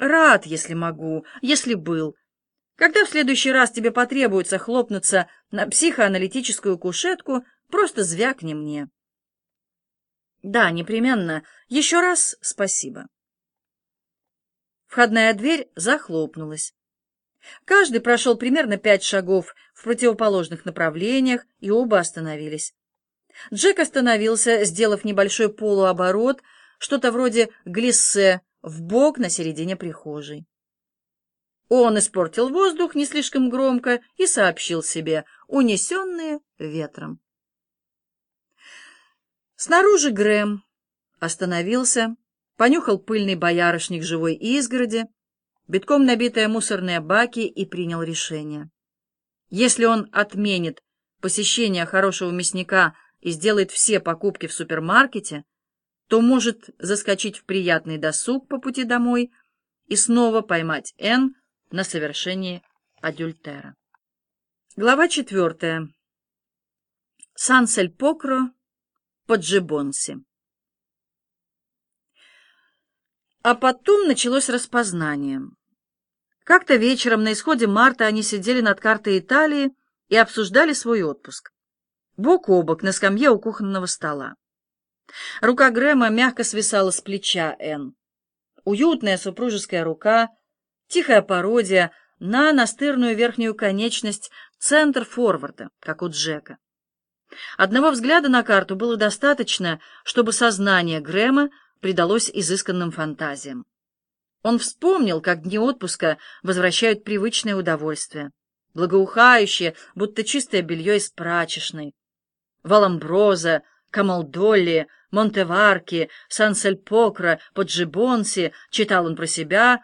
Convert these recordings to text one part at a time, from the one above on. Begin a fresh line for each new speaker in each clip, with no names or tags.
Рад, если могу, если был. Когда в следующий раз тебе потребуется хлопнуться на психоаналитическую кушетку, просто звякни мне. Да, непременно. Еще раз спасибо. Входная дверь захлопнулась. Каждый прошел примерно пять шагов в противоположных направлениях, и оба остановились. Джек остановился, сделав небольшой полуоборот, что-то вроде глиссе, в бок на середине прихожей. Он испортил воздух не слишком громко и сообщил себе, унесенные ветром. Снаружи Грэм остановился, понюхал пыльный боярышник живой изгороди, битком набитые мусорные баки и принял решение. Если он отменит посещение хорошего мясника и сделает все покупки в супермаркете, то может заскочить в приятный досуг по пути домой и снова поймать Н на совершении адюльтера. Глава четвертая. Сан-Сель-Покро, Поджибонси. А потом началось распознание. Как-то вечером на исходе марта они сидели над картой Италии и обсуждали свой отпуск. Бок о бок на скамье у кухонного стола. Рука Грэма мягко свисала с плеча Энн. Уютная супружеская рука, тихая пародия на настырную верхнюю конечность центр форварда, как у Джека. Одного взгляда на карту было достаточно, чтобы сознание Грэма предалось изысканным фантазиям. Он вспомнил, как дни отпуска возвращают привычное удовольствие, благоухающее, будто чистое белье из прачечной. Валамброза, Камалдолли, Монтеварки, Сан-Сельпокро, Поджибонси, читал он про себя,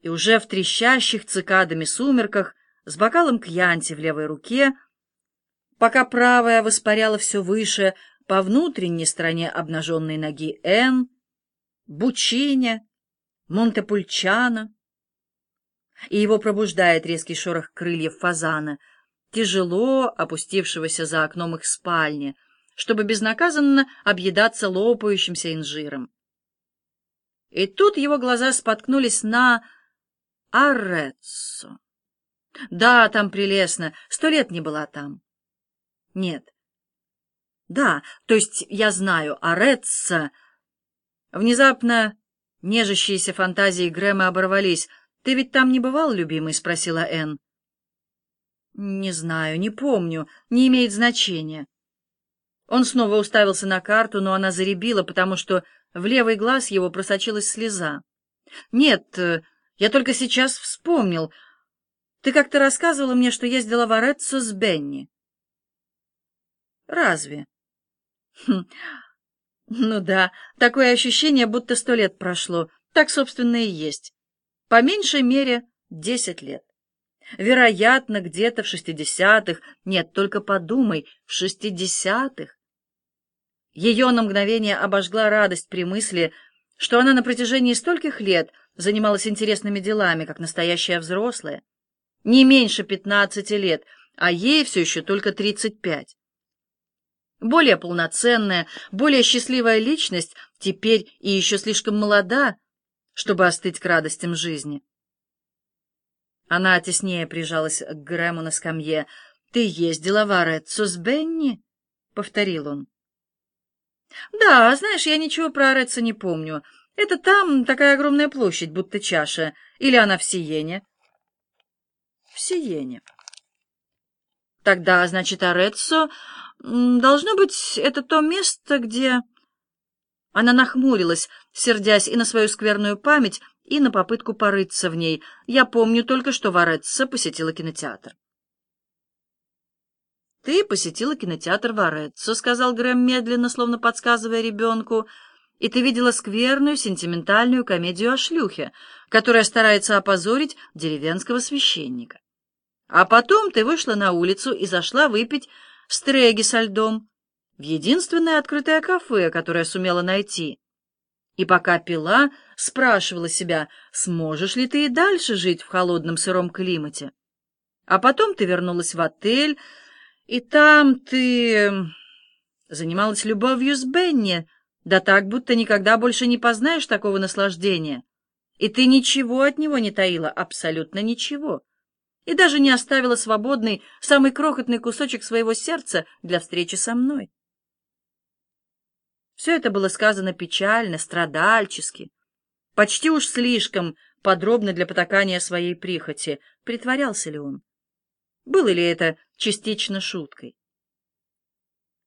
и уже в трещащих цикадами сумерках с бокалом кьянти в левой руке, пока правая воспаряла все выше по внутренней стороне обнаженной ноги Н, Бучиня, Монтепульчано, и его пробуждает резкий шорох крыльев фазана, тяжело опустившегося за окном их спальни, чтобы безнаказанно объедаться лопающимся инжиром. И тут его глаза споткнулись на Ареццо. Да, там прелестно, сто лет не была там. Нет. Да, то есть я знаю, Ареццо... Внезапно нежащиеся фантазии Грэма оборвались. «Ты ведь там не бывал, любимый?» — спросила Энн. «Не знаю, не помню, не имеет значения». Он снова уставился на карту, но она заребила, потому что в левый глаз его просочилась слеза. «Нет, э, я только сейчас вспомнил. Ты как-то рассказывала мне, что ездила в Ореццо с Бенни». «Разве?» хм. «Ну да, такое ощущение, будто сто лет прошло. Так, собственно, и есть. По меньшей мере, десять лет. Вероятно, где-то в шестидесятых, нет, только подумай, в шестидесятых. Ее на мгновение обожгла радость при мысли, что она на протяжении стольких лет занималась интересными делами, как настоящая взрослая. Не меньше пятнадцати лет, а ей все еще только тридцать пять. Более полноценная, более счастливая личность теперь и еще слишком молода, чтобы остыть к радостям жизни. Она теснее прижалась к Грэму на скамье. «Ты ездила в Ареццо с Бенни?» — повторил он. Да, знаешь, я ничего про Ореца не помню. Это там такая огромная площадь, будто чаша. Или она в Сиене? В Сиене. Тогда, значит, Ореццо... Должно быть, это то место, где... Она нахмурилась, сердясь и на свою скверную память, и на попытку порыться в ней. Я помню только, что в Ореццо посетила кинотеатр. «Ты посетила кинотеатр Вареццо», — сказал Грэм медленно, словно подсказывая ребенку, «и ты видела скверную сентиментальную комедию о шлюхе, которая старается опозорить деревенского священника. А потом ты вышла на улицу и зашла выпить стреги со льдом в единственное открытое кафе, которое сумела найти. И пока пила, спрашивала себя, сможешь ли ты и дальше жить в холодном сыром климате. А потом ты вернулась в отель, и там ты занималась любовью с Бенни, да так, будто никогда больше не познаешь такого наслаждения. И ты ничего от него не таила, абсолютно ничего. И даже не оставила свободный, самый крохотный кусочек своего сердца для встречи со мной. Все это было сказано печально, страдальчески, почти уж слишком подробно для потакания своей прихоти. Притворялся ли он? Было ли это частично шуткой?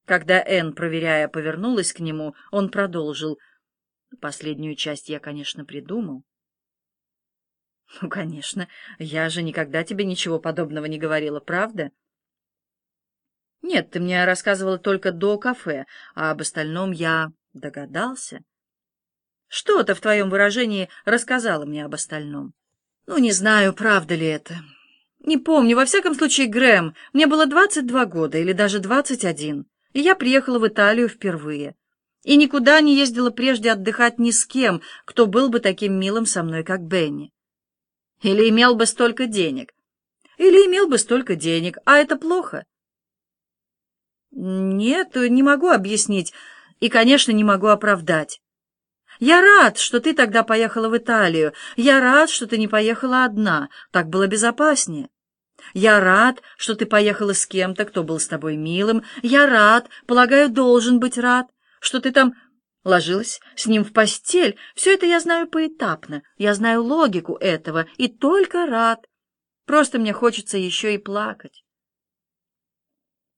Когда Энн, проверяя, повернулась к нему, он продолжил. Последнюю часть я, конечно, придумал. Ну, конечно, я же никогда тебе ничего подобного не говорила, правда? Нет, ты мне рассказывала только до кафе, а об остальном я догадался. Что-то в твоем выражении рассказала мне об остальном. Ну, не знаю, правда ли это. Не помню, во всяком случае, Грэм, мне было двадцать два года или даже двадцать один и я приехала в Италию впервые. И никуда не ездила прежде отдыхать ни с кем, кто был бы таким милым со мной, как Бенни. Или имел бы столько денег. Или имел бы столько денег, а это плохо. Нет, не могу объяснить, и, конечно, не могу оправдать. Я рад, что ты тогда поехала в Италию. Я рад, что ты не поехала одна. Так было безопаснее. Я рад, что ты поехала с кем-то, кто был с тобой милым. Я рад, полагаю, должен быть рад, что ты там ложилась с ним в постель. Все это я знаю поэтапно, я знаю логику этого, и только рад. Просто мне хочется еще и плакать.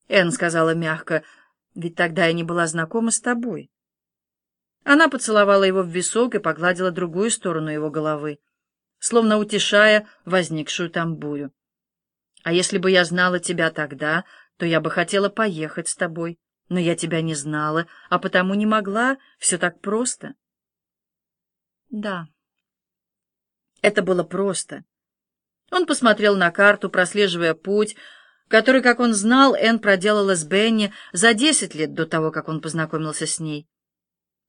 Энн сказала мягко, ведь тогда я не была знакома с тобой. Она поцеловала его в висок и погладила другую сторону его головы, словно утешая возникшую там бурю. А если бы я знала тебя тогда, то я бы хотела поехать с тобой. Но я тебя не знала, а потому не могла. Все так просто. Да, это было просто. Он посмотрел на карту, прослеживая путь, который, как он знал, Энн проделала с Бенни за десять лет до того, как он познакомился с ней.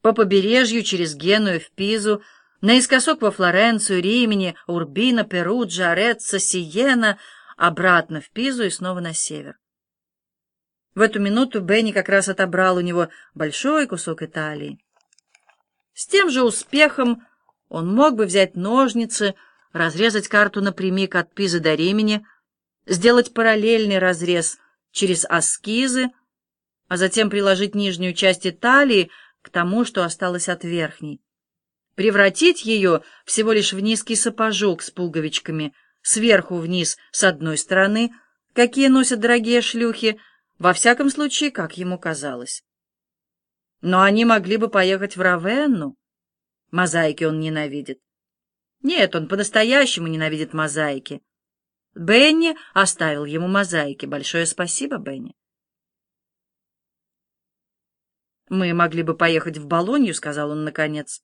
По побережью, через Геную, в Пизу, наискосок во Флоренцию, Римени, Урбино, Перуджа, Ореццо, Сиена — обратно в Пизу и снова на север. В эту минуту Бенни как раз отобрал у него большой кусок Италии. С тем же успехом он мог бы взять ножницы, разрезать карту напрямик от Пизы до Римени, сделать параллельный разрез через аскизы, а затем приложить нижнюю часть Италии к тому, что осталось от верхней, превратить ее всего лишь в низкий сапожок с пуговичками — сверху вниз с одной стороны, какие носят дорогие шлюхи, во всяком случае, как ему казалось. Но они могли бы поехать в Равенну. Мозаики он ненавидит. Нет, он по-настоящему ненавидит мозаики. Бенни оставил ему мозаики. Большое спасибо, Бенни. «Мы могли бы поехать в Болонью», — сказал он наконец.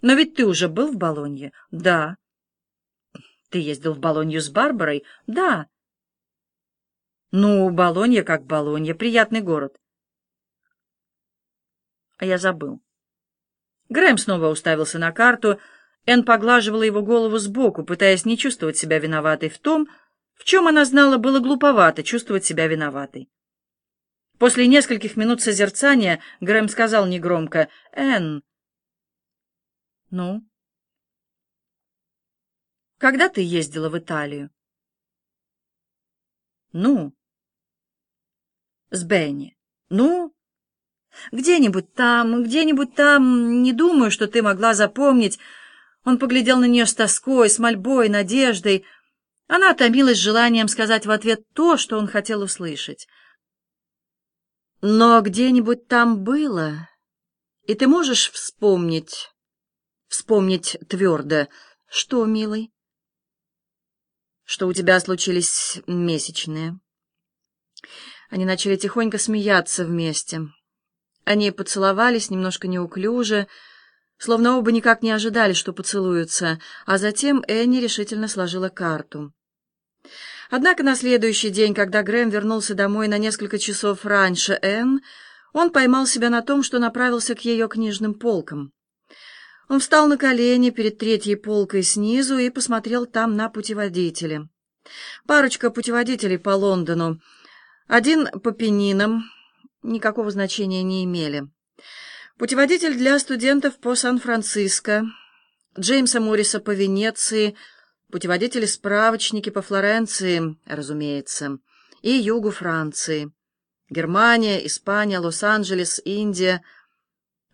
«Но ведь ты уже был в Болонье?» «Да». Ты ездил в Болонью с Барбарой? Да. Ну, Болонья как Болонья, приятный город. А я забыл. Грэм снова уставился на карту. Энн поглаживала его голову сбоку, пытаясь не чувствовать себя виноватой в том, в чем она знала, было глуповато чувствовать себя виноватой. После нескольких минут созерцания Грэм сказал негромко «Энн». «Ну?» Когда ты ездила в Италию? Ну? С Бенни. Ну? Где-нибудь там, где-нибудь там, не думаю, что ты могла запомнить. Он поглядел на нее с тоской, с мольбой, надеждой. Она томилась желанием сказать в ответ то, что он хотел услышать. Но где-нибудь там было, и ты можешь вспомнить, вспомнить твердо, что, милый? Что у тебя случились месячные. Они начали тихонько смеяться вместе. Они поцеловались немножко неуклюже, словно оба никак не ожидали, что поцелуются, а затем Энни решительно сложила карту. Однако на следующий день, когда Грэм вернулся домой на несколько часов раньше Энн, он поймал себя на том, что направился к ее книжным полкам. Он встал на колени перед третьей полкой снизу и посмотрел там на путеводители. Парочка путеводителей по Лондону. Один по пенинам, никакого значения не имели. Путеводитель для студентов по Сан-Франциско. Джеймса Морриса по Венеции, путеводители-справочники по Флоренции, разумеется, и югу Франции. Германия, Испания, Лос-Анджелес, Индия.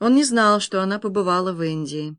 Он не знал, что она побывала в Индии.